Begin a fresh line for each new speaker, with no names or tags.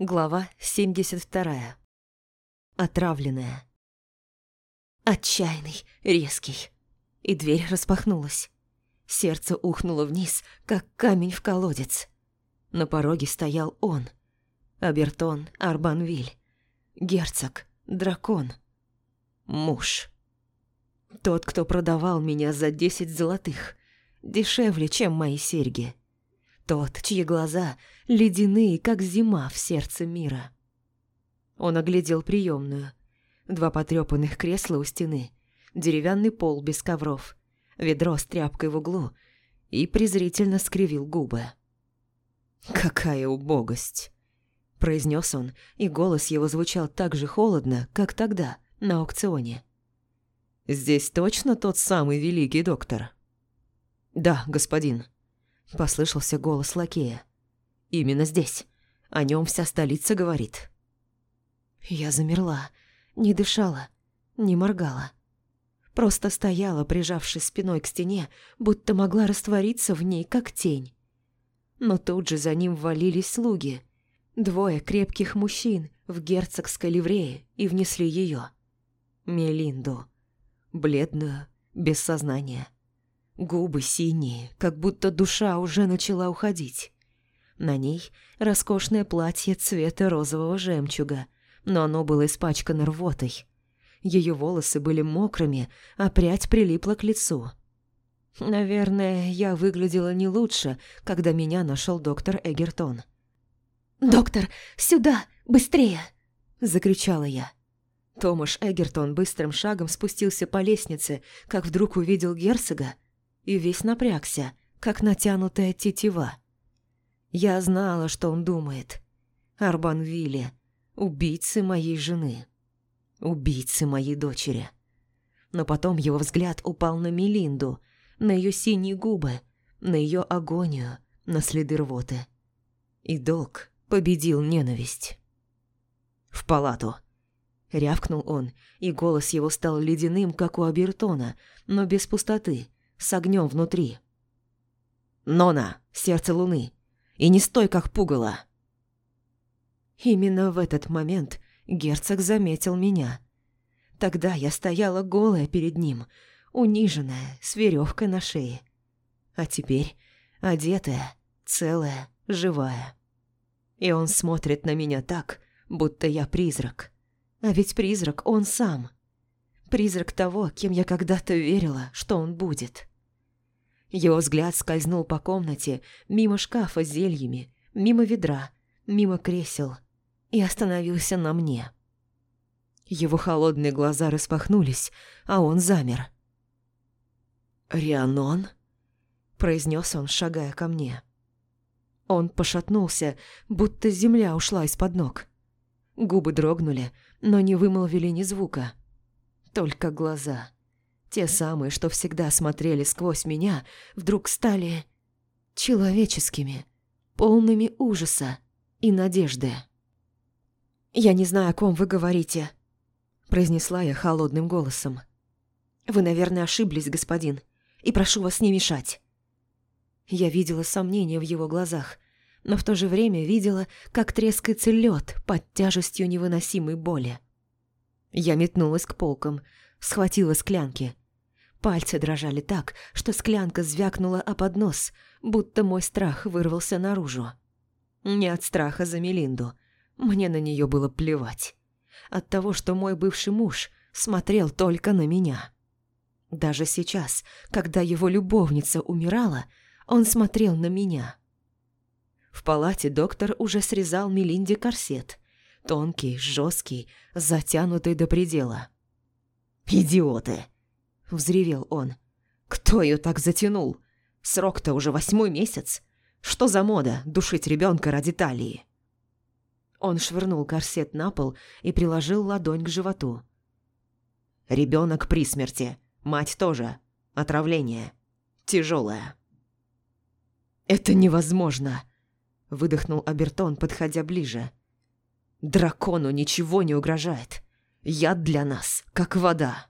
Глава 72. Отравленная. Отчаянный, резкий. И дверь распахнулась. Сердце ухнуло вниз, как камень в колодец. На пороге стоял он. Абертон Арбанвиль. Герцог, дракон. Муж. Тот, кто продавал меня за десять золотых. Дешевле, чем мои серьги. Тот, чьи глаза ледяные, как зима в сердце мира. Он оглядел приемную. Два потрепанных кресла у стены, деревянный пол без ковров, ведро с тряпкой в углу и презрительно скривил губы. «Какая убогость!» – произнес он, и голос его звучал так же холодно, как тогда, на аукционе. «Здесь точно тот самый великий доктор?» «Да, господин», – послышался голос лакея. «Именно здесь. О нем вся столица говорит». Я замерла, не дышала, не моргала. Просто стояла, прижавшись спиной к стене, будто могла раствориться в ней, как тень. Но тут же за ним ввалились слуги. Двое крепких мужчин в герцогской ливрее и внесли ее. Мелинду. Бледную, без сознания. Губы синие, как будто душа уже начала уходить. На ней роскошное платье цвета розового жемчуга, но оно было испачкано рвотой. Ее волосы были мокрыми, а прядь прилипла к лицу. Наверное, я выглядела не лучше, когда меня нашел доктор Эгертон. «Доктор, сюда! Быстрее!» – закричала я. Томаш Эгертон быстрым шагом спустился по лестнице, как вдруг увидел герцога и весь напрягся, как натянутая тетива. Я знала, что он думает. Арбанвилле, убийцы моей жены, убийцы моей дочери. Но потом его взгляд упал на Мелинду, на ее синие губы, на ее агонию, на следы рвоты. И долг победил ненависть. «В палату!» Рявкнул он, и голос его стал ледяным, как у Абертона, но без пустоты, с огнем внутри. «Нона, сердце луны, и не стой, как пугало!» Именно в этот момент герцог заметил меня. Тогда я стояла голая перед ним, униженная, с веревкой на шее. А теперь одетая, целая, живая. И он смотрит на меня так, будто я призрак. А ведь призрак он сам — Призрак того, кем я когда-то верила, что он будет. Его взгляд скользнул по комнате, мимо шкафа с зельями, мимо ведра, мимо кресел и остановился на мне. Его холодные глаза распахнулись, а он замер. «Рианон?» – произнес он, шагая ко мне. Он пошатнулся, будто земля ушла из-под ног. Губы дрогнули, но не вымолвили ни звука. Только глаза, те самые, что всегда смотрели сквозь меня, вдруг стали человеческими, полными ужаса и надежды. «Я не знаю, о ком вы говорите», – произнесла я холодным голосом. «Вы, наверное, ошиблись, господин, и прошу вас не мешать». Я видела сомнения в его глазах, но в то же время видела, как трескается лед под тяжестью невыносимой боли. Я метнулась к полкам, схватила склянки. Пальцы дрожали так, что склянка звякнула о поднос, будто мой страх вырвался наружу. Не от страха за Мелинду. Мне на нее было плевать. От того, что мой бывший муж смотрел только на меня. Даже сейчас, когда его любовница умирала, он смотрел на меня. В палате доктор уже срезал Мелинде корсет – Тонкий, жесткий, затянутый до предела. «Идиоты!» – взревел он. «Кто ее так затянул? Срок-то уже восьмой месяц. Что за мода душить ребенка ради талии?» Он швырнул корсет на пол и приложил ладонь к животу. Ребенок при смерти. Мать тоже. Отравление. Тяжелое. «Это невозможно!» – выдохнул Абертон, подходя ближе. Дракону ничего не угрожает. Яд для нас, как вода.